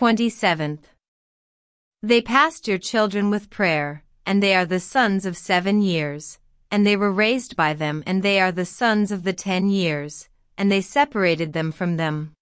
27th. They passed your children with prayer, and they are the sons of seven years, and they were raised by them and they are the sons of the ten years, and they separated them from them.